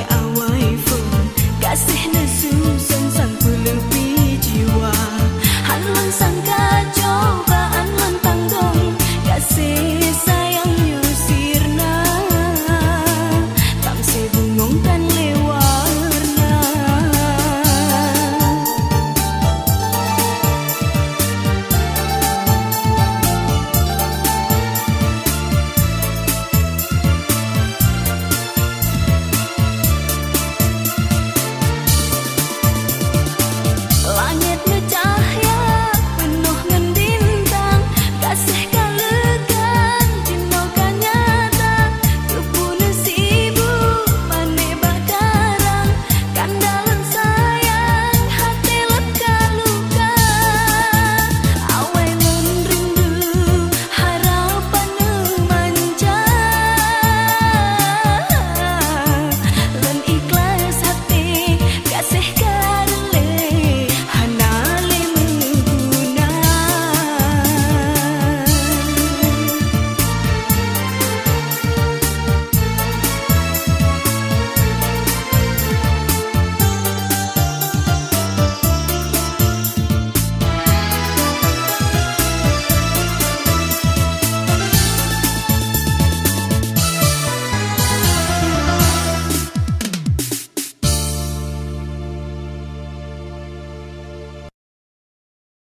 I want.